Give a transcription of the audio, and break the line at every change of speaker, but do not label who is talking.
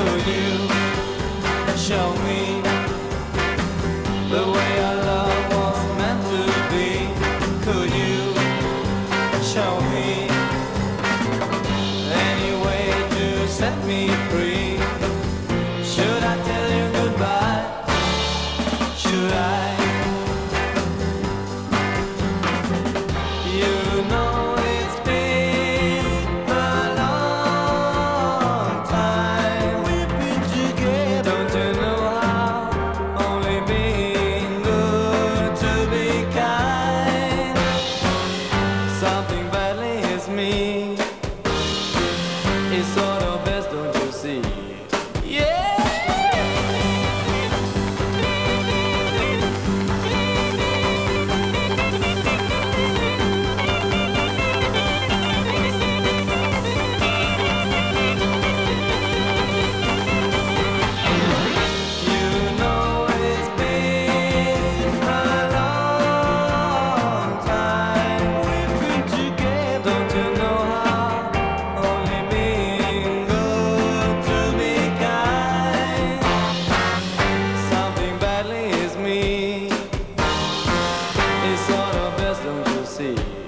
Could you. Show me see?